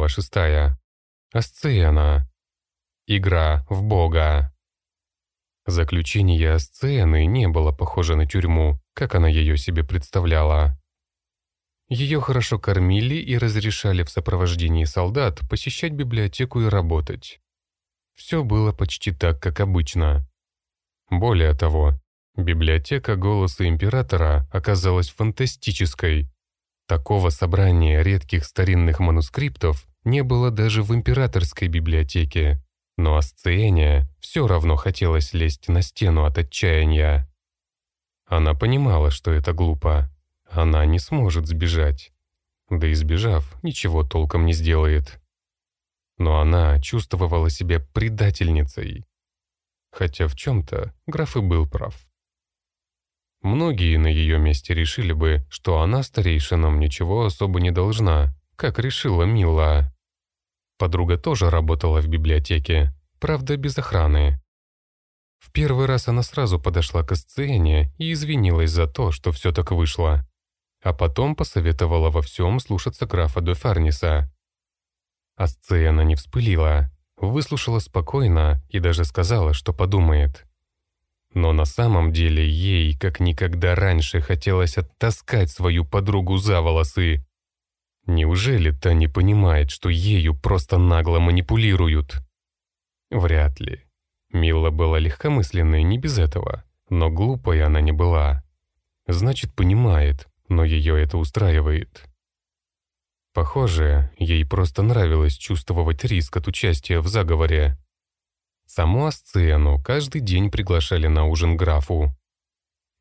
Глава 6. Асцена. Игра в Бога. Заключение Асцены не было похоже на тюрьму, как она ее себе представляла. Ее хорошо кормили и разрешали в сопровождении солдат посещать библиотеку и работать. Все было почти так, как обычно. Более того, библиотека «Голоса Императора» оказалась фантастической. Такого собрания редких старинных манускриптов не было даже в императорской библиотеке. Но Асциэне все равно хотелось лезть на стену от отчаяния. Она понимала, что это глупо. Она не сможет сбежать. Да и сбежав, ничего толком не сделает но она чувствовала себя предательницей. Хотя в чем-то граф и был прав. Многие на ее месте решили бы, что она старейшинам ничего особо не должна, как решила Мила. Подруга тоже работала в библиотеке, правда без охраны. В первый раз она сразу подошла к сцене и извинилась за то, что все так вышло. А потом посоветовала во всем слушаться графа де Фарниса, Асциена не вспылила, выслушала спокойно и даже сказала, что подумает. Но на самом деле ей, как никогда раньше, хотелось оттаскать свою подругу за волосы. Неужели та не понимает, что ею просто нагло манипулируют? Вряд ли. Мила была легкомысленной не без этого, но глупой она не была. Значит, понимает, но ее это устраивает. Похоже, ей просто нравилось чувствовать риск от участия в заговоре. Саму Асцену каждый день приглашали на ужин графу.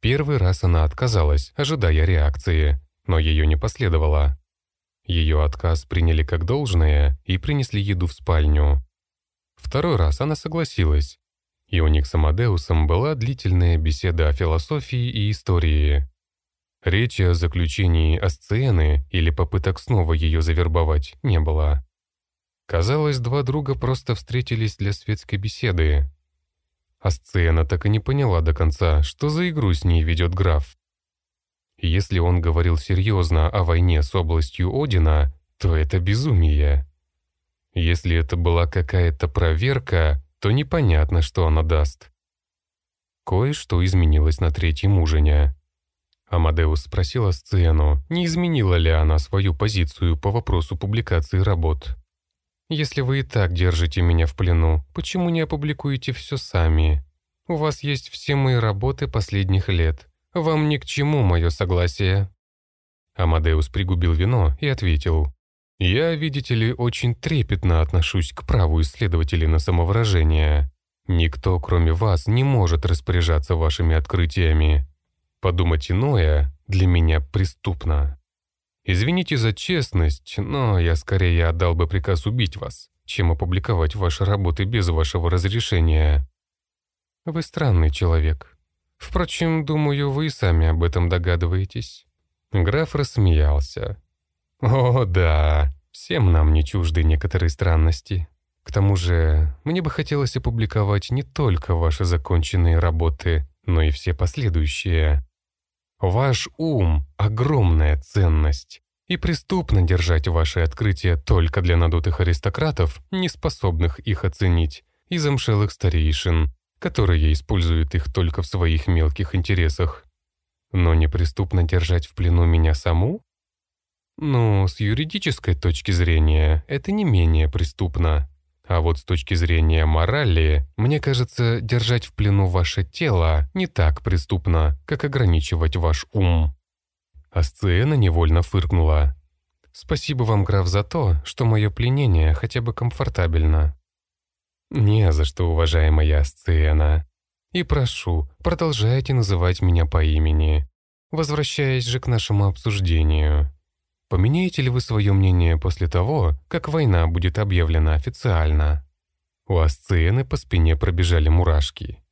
Первый раз она отказалась, ожидая реакции, но ее не последовало. Ее отказ приняли как должное и принесли еду в спальню. Второй раз она согласилась, и у них с Амадеусом была длительная беседа о философии и истории. Речи о заключении Асцены или попыток снова ее завербовать не было. Казалось, два друга просто встретились для светской беседы. Асцена так и не поняла до конца, что за игру с ней ведет граф. Если он говорил серьезно о войне с областью Одина, то это безумие. Если это была какая-то проверка, то непонятно, что она даст. Кое-что изменилось на третьем ужине. Амадеус спросил сцену, не изменила ли она свою позицию по вопросу публикации работ. «Если вы и так держите меня в плену, почему не опубликуете все сами? У вас есть все мои работы последних лет. Вам ни к чему мое согласие». Амадеус пригубил вино и ответил. «Я, видите ли, очень трепетно отношусь к праву исследователей на самовыражение. Никто, кроме вас, не может распоряжаться вашими открытиями. Подумать иное для меня преступно. Извините за честность, но я скорее отдал бы приказ убить вас, чем опубликовать ваши работы без вашего разрешения. Вы странный человек. Впрочем, думаю, вы и сами об этом догадываетесь. Граф рассмеялся. О, да, всем нам не чужды некоторые странности. К тому же, мне бы хотелось опубликовать не только ваши законченные работы, но и все последующие. Ваш ум — огромная ценность, и преступно держать ваши открытия только для надутых аристократов, не способных их оценить, и замшелых старейшин, которые используют их только в своих мелких интересах. Но неприступно держать в плену меня саму? Ну, с юридической точки зрения, это не менее преступно. А вот с точки зрения морали, мне кажется, держать в плену ваше тело не так преступно, как ограничивать ваш ум». Асциена невольно фыркнула. «Спасибо вам, граф, за то, что мое пленение хотя бы комфортабельно». «Не за что, уважаемая Асциена. И прошу, продолжайте называть меня по имени. Возвращаясь же к нашему обсуждению. Поменяете ли вы свое мнение после того, как война будет объявлена официально? У Асциены по спине пробежали мурашки.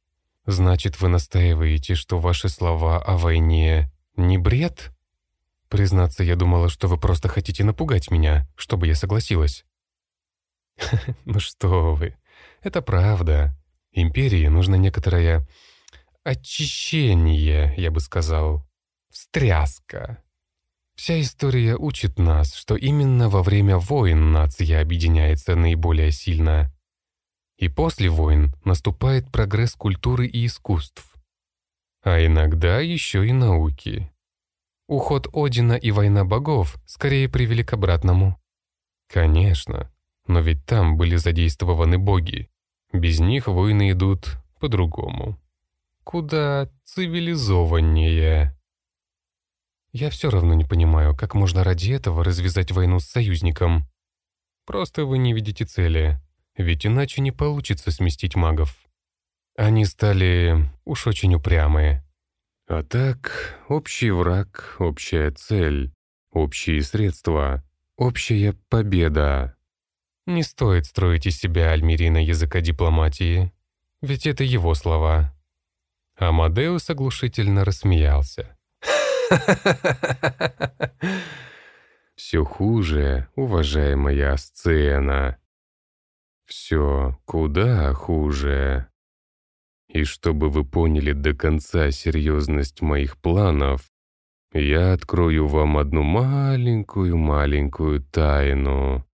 Значит, вы настаиваете, что ваши слова о войне не бред? Признаться, я думала, что вы просто хотите напугать меня, чтобы я согласилась. Ну что вы, это правда. Империи нужно некоторое очищение, я бы сказал. Встряска. Вся история учит нас, что именно во время войн нация объединяется наиболее сильно. И после войн наступает прогресс культуры и искусств. А иногда еще и науки. Уход Одина и война богов скорее привели к обратному. Конечно, но ведь там были задействованы боги. Без них войны идут по-другому. Куда цивилизованнее. Я все равно не понимаю, как можно ради этого развязать войну с союзником. Просто вы не видите цели, ведь иначе не получится сместить магов. Они стали уж очень упрямые. А так, общий враг, общая цель, общие средства, общая победа. Не стоит строить из себя Альмирина языка дипломатии, ведь это его слова. Амадеус оглушительно рассмеялся. Все хуже, уважаемая сцена. Все куда хуже. И чтобы вы поняли до конца серьезность моих планов, я открою вам одну маленькую-маленькую тайну.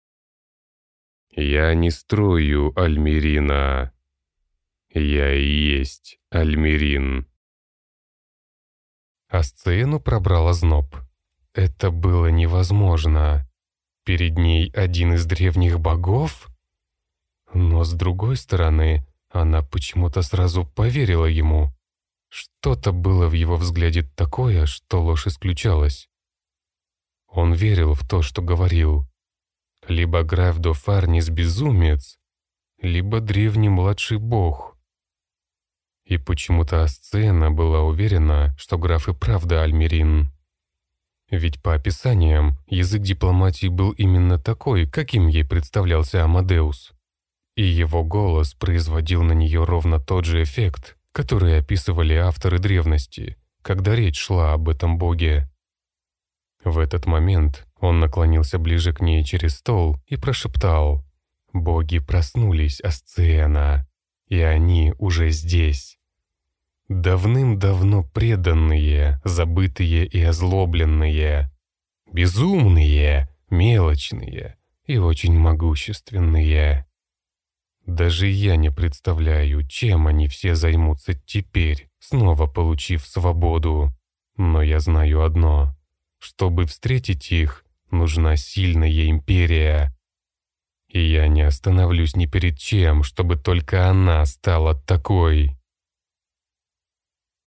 Я не строю Альмирина. Я и есть Альмирин. А сцену пробрала зноб. Это было невозможно. Перед ней один из древних богов? Но с другой стороны, она почему-то сразу поверила ему. Что-то было в его взгляде такое, что ложь исключалась. Он верил в то, что говорил. Либо граф Дофарнис безумец, либо древний младший бог. И почему-то Асцена была уверена, что граф и правда Альмерин. Ведь по описаниям, язык дипломатии был именно такой, каким ей представлялся Амадеус. И его голос производил на нее ровно тот же эффект, который описывали авторы древности, когда речь шла об этом боге. В этот момент он наклонился ближе к ней через стол и прошептал «Боги проснулись, Асциена!» и они уже здесь. Давным-давно преданные, забытые и озлобленные, безумные, мелочные и очень могущественные. Даже я не представляю, чем они все займутся теперь, снова получив свободу. Но я знаю одно. Чтобы встретить их, нужна сильная империя, и я не остановлюсь ни перед чем, чтобы только она стала такой.